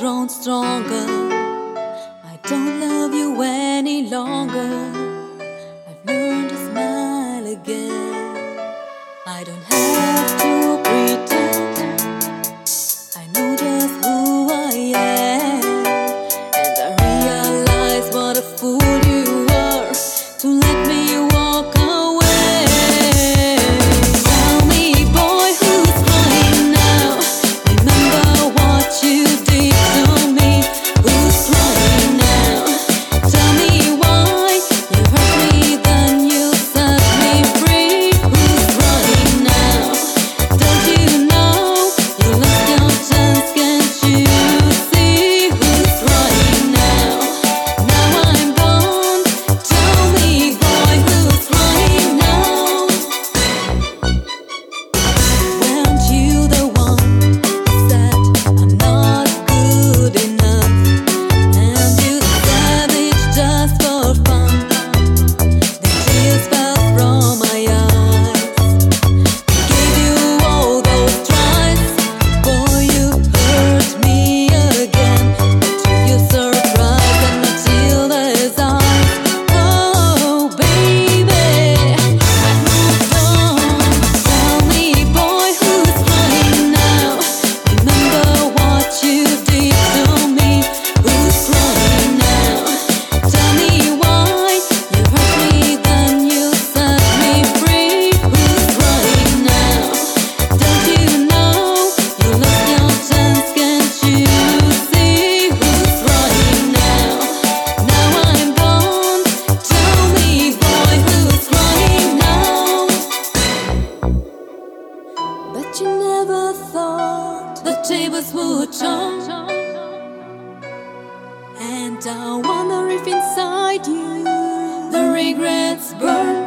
grown stronger. I don't love you any longer. I've learned to smile again. I don't have to. never thought the tables would turn. And I wonder if inside you the regrets burn.